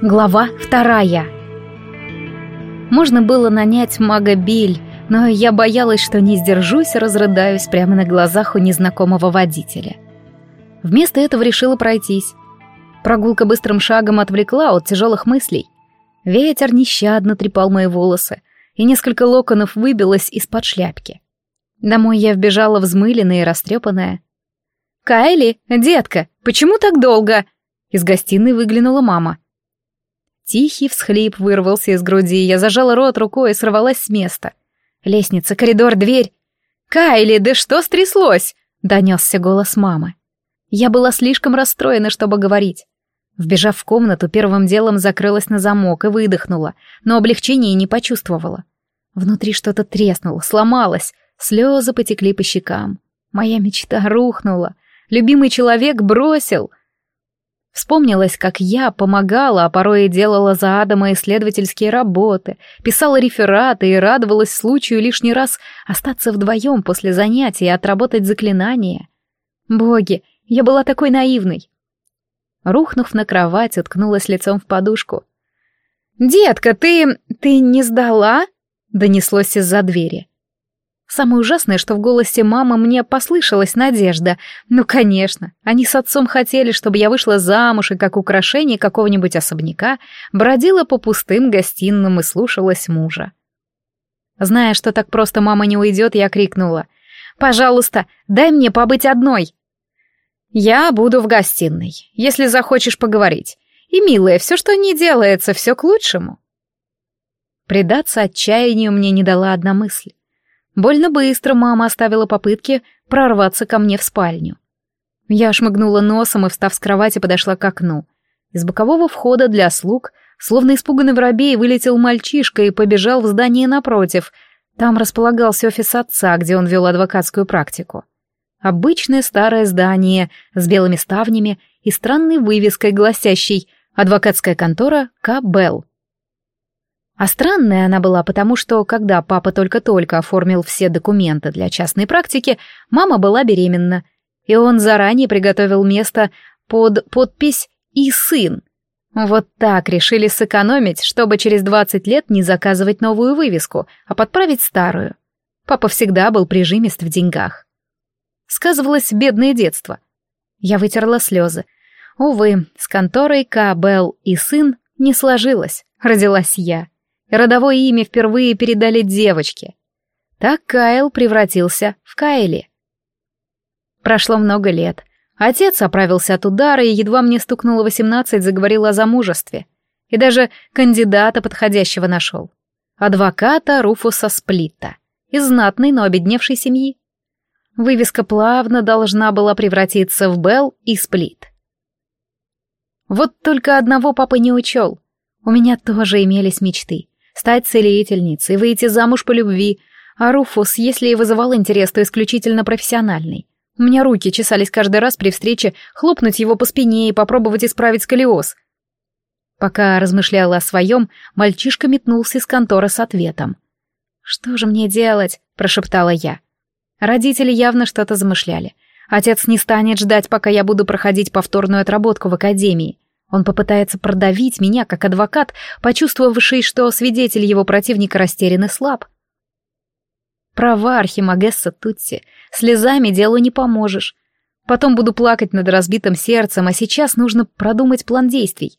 Глава вторая. Можно было нанять мага Биль, но я боялась, что не сдержусь и разрыдаюсь прямо на глазах у незнакомого водителя. Вместо этого решила пройтись. Прогулка быстрым шагом отвлекла от тяжелых мыслей. Ветер нещадно трепал мои волосы, и несколько локонов выбилось из-под шляпки. Домой я вбежала взмыленная и растрепанная. «Кайли, детка, почему так долго?» Из гостиной выглянула мама. Тихий всхлип вырвался из груди, я зажала рот рукой и сорвалась с места. Лестница, коридор, дверь. «Кайли, да что стряслось?» — донесся голос мамы. Я была слишком расстроена, чтобы говорить. Вбежав в комнату, первым делом закрылась на замок и выдохнула, но облегчения не почувствовала. Внутри что-то треснуло, сломалось, слезы потекли по щекам. Моя мечта рухнула. Любимый человек бросил. Вспомнилось, как я помогала, а порой и делала за Адама исследовательские работы, писала рефераты и радовалась случаю лишний раз остаться вдвоем после занятий и отработать заклинания. Боги, я была такой наивной. Рухнув на кровать, уткнулась лицом в подушку. «Детка, ты... ты не сдала?» — донеслось из-за двери. Самое ужасное, что в голосе мамы мне послышалась надежда. Ну, конечно, они с отцом хотели, чтобы я вышла замуж и как украшение какого-нибудь особняка бродила по пустым гостиным и слушалась мужа. Зная, что так просто мама не уйдет, я крикнула. «Пожалуйста, дай мне побыть одной!» «Я буду в гостиной, если захочешь поговорить. И, милая, все, что не делается, все к лучшему». Предаться отчаянию мне не дала одна мысль. Больно быстро мама оставила попытки прорваться ко мне в спальню. Я шмыгнула носом и, встав с кровати, подошла к окну. Из бокового входа для слуг, словно испуганный воробей, вылетел мальчишка и побежал в здание напротив. Там располагался офис отца, где он вел адвокатскую практику. Обычное старое здание с белыми ставнями и странной вывеской, гласящей «Адвокатская контора К. Белл». А странная она была, потому что, когда папа только-только оформил все документы для частной практики, мама была беременна, и он заранее приготовил место под подпись «И сын». Вот так решили сэкономить, чтобы через 20 лет не заказывать новую вывеску, а подправить старую. Папа всегда был прижимист в деньгах. Сказывалось бедное детство. Я вытерла слезы. Увы, с конторой К. Белл и сын не сложилось, родилась я родовое имя впервые передали девочке. Так Кайл превратился в Кайли. Прошло много лет. Отец оправился от удара и едва мне стукнуло восемнадцать, заговорил о замужестве. И даже кандидата подходящего нашел. Адвоката Руфуса Сплитта. Из знатной, но обедневшей семьи. Вывеска плавно должна была превратиться в Белл и Сплит. Вот только одного папа не учел. У меня тоже имелись мечты стать целительницей, выйти замуж по любви, а Руфус, если и вызывал интерес, то исключительно профессиональный. У меня руки чесались каждый раз при встрече хлопнуть его по спине и попробовать исправить сколиоз. Пока размышляла о своем, мальчишка метнулся из конторы с ответом. «Что же мне делать?» — прошептала я. Родители явно что-то замышляли. Отец не станет ждать, пока я буду проходить повторную отработку в академии. Он попытается продавить меня, как адвокат, почувствовавший, что свидетель его противника растерян и слаб. Права, Архимагесса Тутси, слезами делу не поможешь. Потом буду плакать над разбитым сердцем, а сейчас нужно продумать план действий.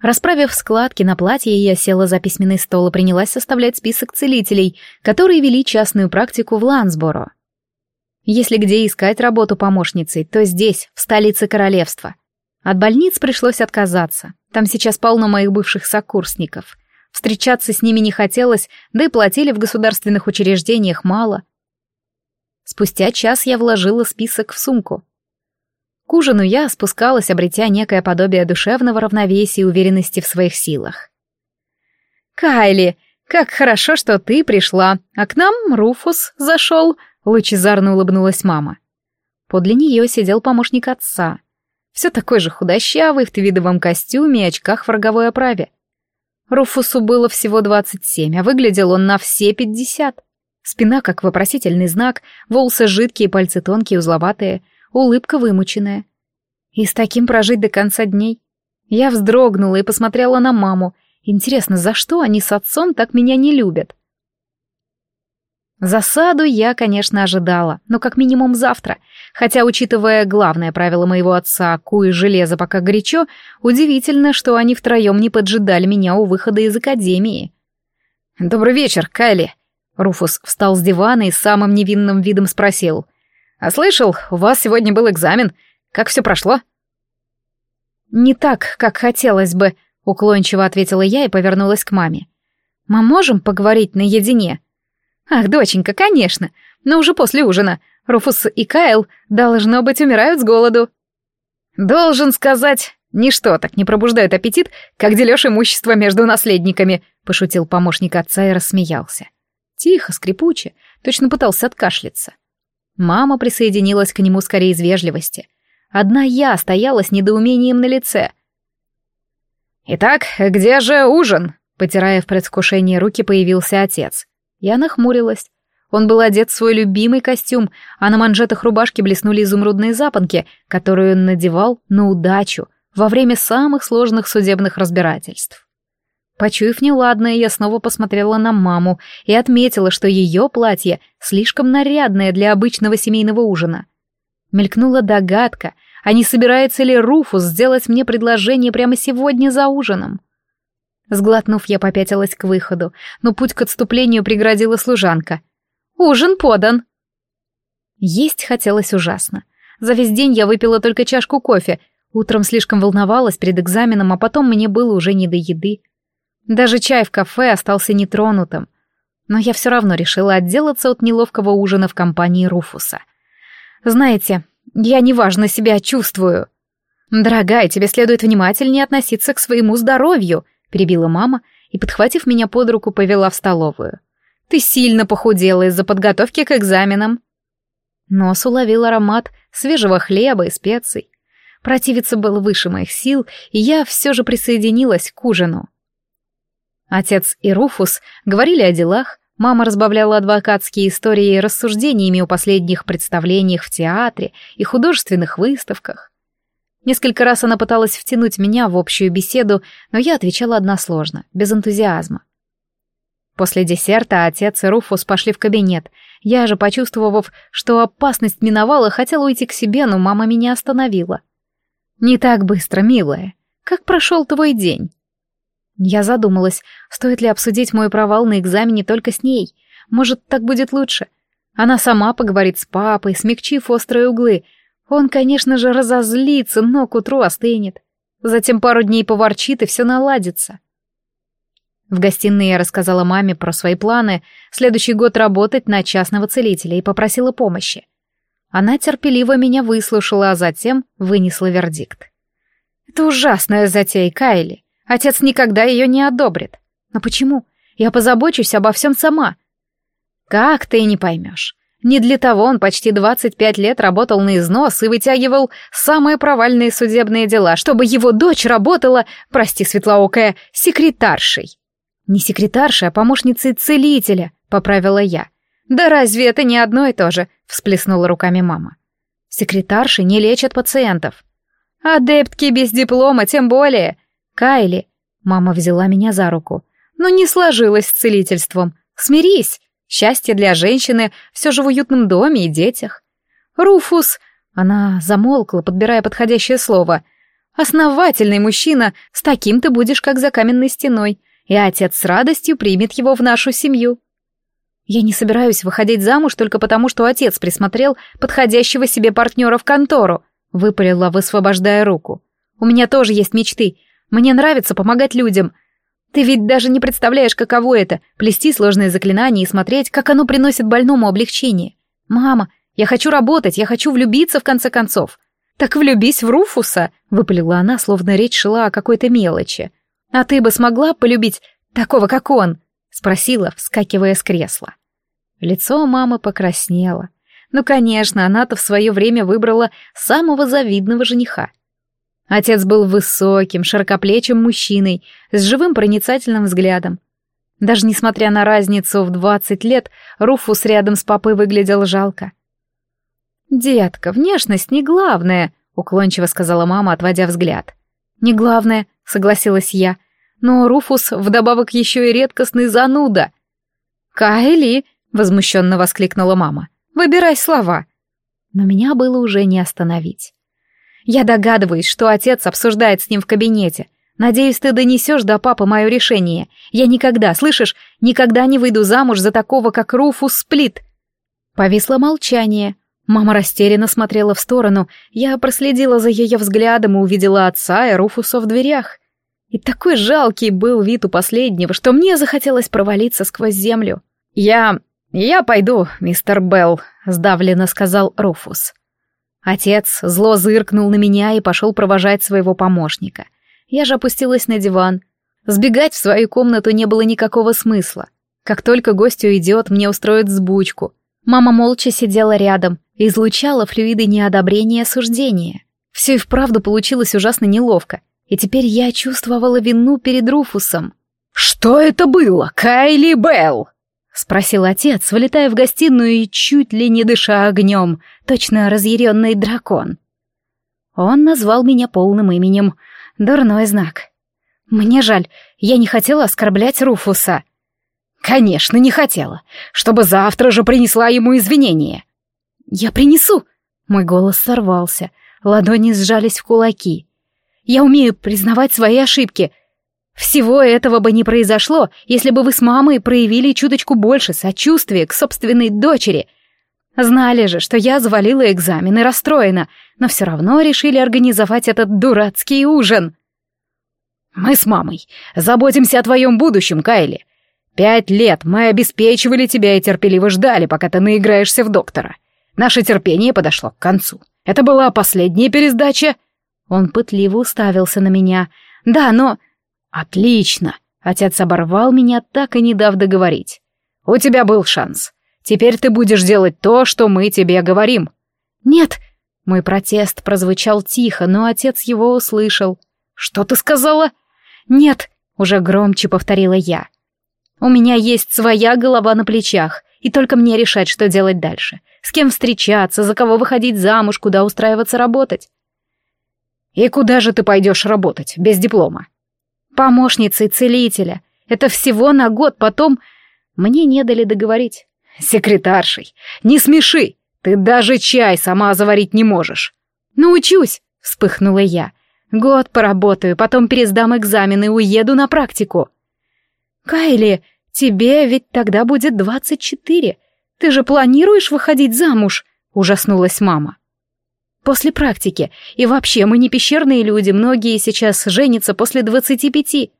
Расправив складки на платье, я села за письменный стол и принялась составлять список целителей, которые вели частную практику в Лансборо. Если где искать работу помощницей, то здесь, в столице королевства. От больниц пришлось отказаться. Там сейчас полно моих бывших сокурсников. Встречаться с ними не хотелось, да и платили в государственных учреждениях мало. Спустя час я вложила список в сумку. К ужину я спускалась, обретя некое подобие душевного равновесия и уверенности в своих силах. «Кайли, как хорошо, что ты пришла, а к нам Руфус зашел», — лучезарно улыбнулась мама. Подле нее сидел помощник отца — все такой же худощавый, в твидовом костюме и очках в роговой оправе. Руфусу было всего двадцать семь, а выглядел он на все пятьдесят. Спина как вопросительный знак, волосы жидкие, пальцы тонкие, узловатые, улыбка вымученная. И с таким прожить до конца дней? Я вздрогнула и посмотрела на маму. Интересно, за что они с отцом так меня не любят? Засаду я, конечно, ожидала, но как минимум завтра. Хотя, учитывая главное правило моего отца «куй железо, пока горячо», удивительно, что они втроем не поджидали меня у выхода из академии. «Добрый вечер, Кайли!» Руфус встал с дивана и самым невинным видом спросил. «А слышал, у вас сегодня был экзамен. Как все прошло?» «Не так, как хотелось бы», — уклончиво ответила я и повернулась к маме. «Мы можем поговорить наедине?» «Ах, доченька, конечно, но уже после ужина. Руфус и Кайл, должно быть, умирают с голоду». «Должен сказать, ничто так не пробуждает аппетит, как дележ имущества между наследниками», — пошутил помощник отца и рассмеялся. Тихо, скрипуче, точно пытался откашляться. Мама присоединилась к нему скорее из вежливости. Одна я стояла с недоумением на лице. «Итак, где же ужин?» Потирая в предвкушении руки, появился отец. Я нахмурилась. Он был одет в свой любимый костюм, а на манжетах рубашки блеснули изумрудные запонки, которые он надевал на удачу во время самых сложных судебных разбирательств. Почуяв неладное, я снова посмотрела на маму и отметила, что ее платье слишком нарядное для обычного семейного ужина. Мелькнула догадка, а не собирается ли Руфус сделать мне предложение прямо сегодня за ужином? Сглотнув, я попятилась к выходу, но путь к отступлению преградила служанка. «Ужин подан!» Есть хотелось ужасно. За весь день я выпила только чашку кофе. Утром слишком волновалась перед экзаменом, а потом мне было уже не до еды. Даже чай в кафе остался нетронутым. Но я все равно решила отделаться от неловкого ужина в компании Руфуса. «Знаете, я неважно себя чувствую». «Дорогая, тебе следует внимательнее относиться к своему здоровью», — перебила мама и, подхватив меня под руку, повела в столовую. «Ты сильно похудела из-за подготовки к экзаменам». Нос уловил аромат свежего хлеба и специй. Противиться было выше моих сил, и я все же присоединилась к ужину. Отец и Руфус говорили о делах, мама разбавляла адвокатские истории рассуждениями о последних представлениях в театре и художественных выставках. Несколько раз она пыталась втянуть меня в общую беседу, но я отвечала односложно, без энтузиазма. После десерта отец и Руфус пошли в кабинет. Я же, почувствовав, что опасность миновала, хотела уйти к себе, но мама меня остановила. «Не так быстро, милая. Как прошел твой день?» Я задумалась, стоит ли обсудить мой провал на экзамене только с ней. Может, так будет лучше. Она сама поговорит с папой, смягчив острые углы, он, конечно же, разозлится, но к утру остынет. Затем пару дней поворчит, и все наладится. В гостиной я рассказала маме про свои планы следующий год работать на частного целителя и попросила помощи. Она терпеливо меня выслушала, а затем вынесла вердикт. «Это ужасная затея, Кайли. Отец никогда ее не одобрит. Но почему? Я позабочусь обо всем сама». «Как ты не поймешь. Не для того он почти 25 лет работал на износ и вытягивал самые провальные судебные дела, чтобы его дочь работала, прости, светлоокая, секретаршей. Не секретаршей, а помощницей целителя, поправила я. Да разве это не одно и то же? всплеснула руками мама. Секретарши не лечат пациентов. Адептки без диплома тем более. Кайли, мама взяла меня за руку. Ну не сложилось с целительством. Смирись. Счастье для женщины все же в уютном доме и детях. Руфус, она замолкла, подбирая подходящее слово. Основательный мужчина, с таким ты будешь как за каменной стеной, и отец с радостью примет его в нашу семью. Я не собираюсь выходить замуж только потому, что отец присмотрел подходящего себе партнера в контору, выпалила, высвобождая руку. У меня тоже есть мечты. Мне нравится помогать людям — ты ведь даже не представляешь, каково это — плести сложные заклинания и смотреть, как оно приносит больному облегчение. Мама, я хочу работать, я хочу влюбиться в конце концов. Так влюбись в Руфуса, — выпалила она, словно речь шла о какой-то мелочи. А ты бы смогла полюбить такого, как он? — спросила, вскакивая с кресла. Лицо мамы покраснело. Ну, конечно, она-то в свое время выбрала самого завидного жениха. Отец был высоким, широкоплечим мужчиной, с живым проницательным взглядом. Даже несмотря на разницу в двадцать лет, Руфус рядом с папой выглядел жалко. «Детка, внешность не главное», — уклончиво сказала мама, отводя взгляд. «Не главное», — согласилась я. «Но Руфус вдобавок еще и редкостный зануда». «Кайли!» — возмущенно воскликнула мама. «Выбирай слова». Но меня было уже не остановить. Я догадываюсь, что отец обсуждает с ним в кабинете. Надеюсь, ты донесешь до папы мое решение. Я никогда, слышишь, никогда не выйду замуж за такого, как Руфус Сплит. Повисло молчание. Мама растерянно смотрела в сторону. Я проследила за ее взглядом и увидела отца и Руфуса в дверях. И такой жалкий был вид у последнего, что мне захотелось провалиться сквозь землю. «Я... я пойду, мистер Белл», — сдавленно сказал Руфус. Отец зло зыркнул на меня и пошел провожать своего помощника. Я же опустилась на диван. Сбегать в свою комнату не было никакого смысла. Как только гость уйдет, мне устроят сбучку. Мама молча сидела рядом излучала флюиды неодобрения и осуждения. Все и вправду получилось ужасно неловко, и теперь я чувствовала вину перед Руфусом. «Что это было, Кайли Белл?» — спросил отец, вылетая в гостиную и чуть ли не дыша огнем, точно разъяренный дракон. Он назвал меня полным именем. Дурной знак. Мне жаль, я не хотела оскорблять Руфуса. Конечно, не хотела, чтобы завтра же принесла ему извинения. Я принесу. Мой голос сорвался, ладони сжались в кулаки. Я умею признавать свои ошибки, всего этого бы не произошло, если бы вы с мамой проявили чуточку больше сочувствия к собственной дочери. Знали же, что я завалила экзамен и расстроена, но все равно решили организовать этот дурацкий ужин. Мы с мамой заботимся о твоем будущем, Кайли. Пять лет мы обеспечивали тебя и терпеливо ждали, пока ты наиграешься в доктора. Наше терпение подошло к концу. Это была последняя пересдача. Он пытливо уставился на меня. Да, но... «Отлично!» — отец оборвал меня, так и не дав договорить. «У тебя был шанс. Теперь ты будешь делать то, что мы тебе говорим». «Нет!» — мой протест прозвучал тихо, но отец его услышал. «Что ты сказала?» «Нет!» — уже громче повторила я. «У меня есть своя голова на плечах, и только мне решать, что делать дальше. С кем встречаться, за кого выходить замуж, куда устраиваться работать». «И куда же ты пойдешь работать, без диплома?» Помощницей целителя. Это всего на год, потом... Мне не дали договорить. Секретаршей, не смеши, ты даже чай сама заварить не можешь. Научусь, вспыхнула я. Год поработаю, потом пересдам экзамен и уеду на практику. Кайли, тебе ведь тогда будет двадцать четыре. Ты же планируешь выходить замуж? Ужаснулась мама. После практики. И вообще, мы не пещерные люди, многие сейчас женятся после двадцати пяти.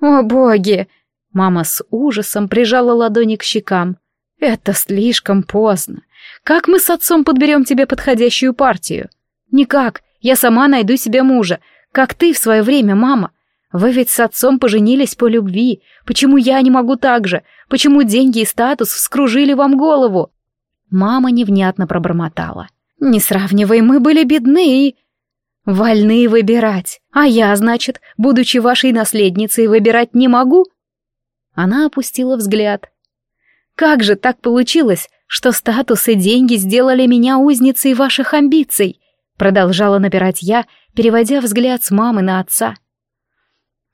О, боги! Мама с ужасом прижала ладони к щекам. Это слишком поздно. Как мы с отцом подберем тебе подходящую партию? Никак. Я сама найду себе мужа. Как ты в свое время, мама. Вы ведь с отцом поженились по любви. Почему я не могу так же? Почему деньги и статус вскружили вам голову? Мама невнятно пробормотала. Не сравнивай, мы были бедны и... Вольны выбирать. А я, значит, будучи вашей наследницей, выбирать не могу? Она опустила взгляд. Как же так получилось, что статус и деньги сделали меня узницей ваших амбиций? Продолжала напирать я, переводя взгляд с мамы на отца.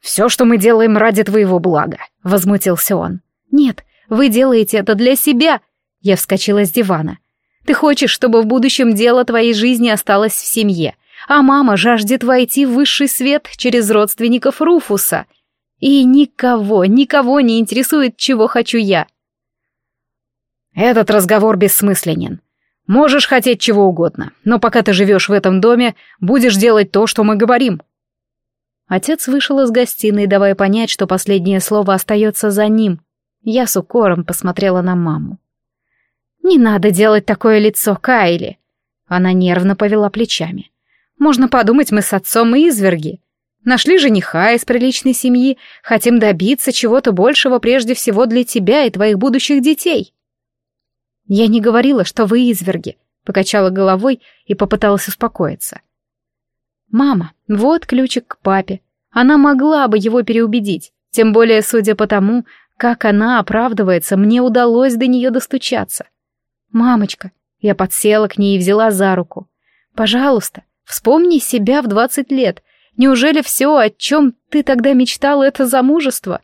«Все, что мы делаем ради твоего блага», — возмутился он. «Нет, вы делаете это для себя!» Я вскочила с дивана. Ты хочешь, чтобы в будущем дело твоей жизни осталось в семье, а мама жаждет войти в высший свет через родственников Руфуса. И никого, никого не интересует, чего хочу я. Этот разговор бессмысленен. Можешь хотеть чего угодно, но пока ты живешь в этом доме, будешь делать то, что мы говорим. Отец вышел из гостиной, давая понять, что последнее слово остается за ним. Я с укором посмотрела на маму. «Не надо делать такое лицо, Кайли!» Она нервно повела плечами. «Можно подумать, мы с отцом и изверги. Нашли жениха из приличной семьи, хотим добиться чего-то большего прежде всего для тебя и твоих будущих детей». «Я не говорила, что вы изверги», — покачала головой и попыталась успокоиться. «Мама, вот ключик к папе. Она могла бы его переубедить, тем более, судя по тому, как она оправдывается, мне удалось до нее достучаться. «Мамочка!» Я подсела к ней и взяла за руку. «Пожалуйста, вспомни себя в двадцать лет. Неужели все, о чем ты тогда мечтала, это замужество?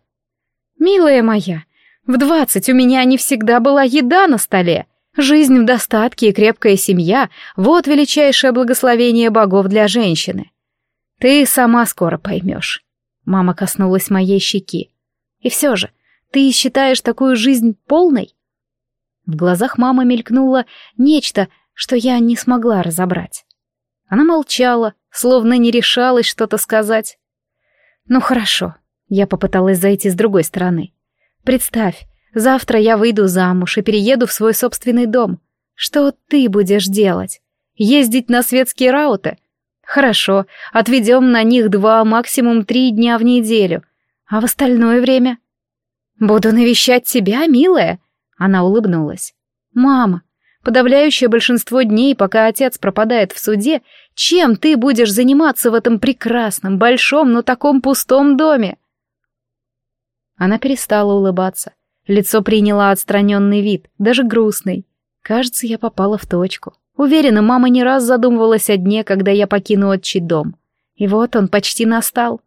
Милая моя, в двадцать у меня не всегда была еда на столе. Жизнь в достатке и крепкая семья — вот величайшее благословение богов для женщины. Ты сама скоро поймешь. Мама коснулась моей щеки. И все же, ты считаешь такую жизнь полной? В глазах мамы мелькнуло нечто, что я не смогла разобрать. Она молчала, словно не решалась что-то сказать. «Ну хорошо», — я попыталась зайти с другой стороны. «Представь, завтра я выйду замуж и перееду в свой собственный дом. Что ты будешь делать? Ездить на светские рауты? Хорошо, отведем на них два, максимум три дня в неделю. А в остальное время? Буду навещать тебя, милая. Она улыбнулась. Мама, подавляющее большинство дней, пока отец пропадает в суде, чем ты будешь заниматься в этом прекрасном, большом, но таком пустом доме? Она перестала улыбаться. Лицо приняло отстраненный вид, даже грустный. Кажется, я попала в точку. Уверена, мама не раз задумывалась о дне, когда я покину отчий дом. И вот он почти настал.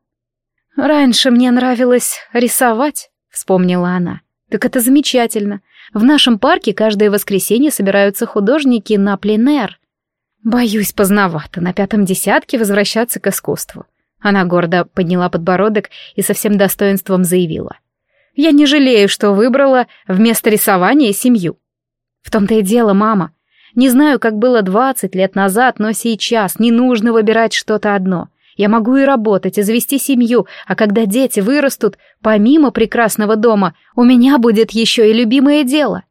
«Раньше мне нравилось рисовать», — вспомнила она. «Так это замечательно. В нашем парке каждое воскресенье собираются художники на пленэр. Боюсь, поздновато на пятом десятке возвращаться к искусству». Она гордо подняла подбородок и со всем достоинством заявила. «Я не жалею, что выбрала вместо рисования семью». «В том-то и дело, мама. Не знаю, как было двадцать лет назад, но сейчас не нужно выбирать что-то одно. Я могу и работать, и завести семью, а когда дети вырастут, помимо прекрасного дома, у меня будет еще и любимое дело.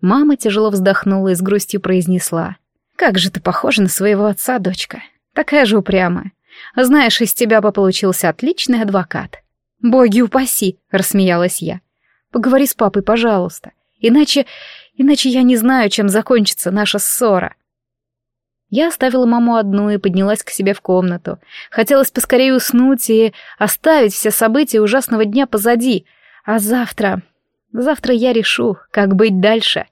Мама тяжело вздохнула и с грустью произнесла. «Как же ты похожа на своего отца, дочка. Такая же упрямая. Знаешь, из тебя бы получился отличный адвокат». «Боги упаси!» — рассмеялась я. «Поговори с папой, пожалуйста. Иначе Иначе я не знаю, чем закончится наша ссора. Я оставила маму одну и поднялась к себе в комнату. Хотелось поскорее уснуть и оставить все события ужасного дня позади. А завтра... Завтра я решу, как быть дальше.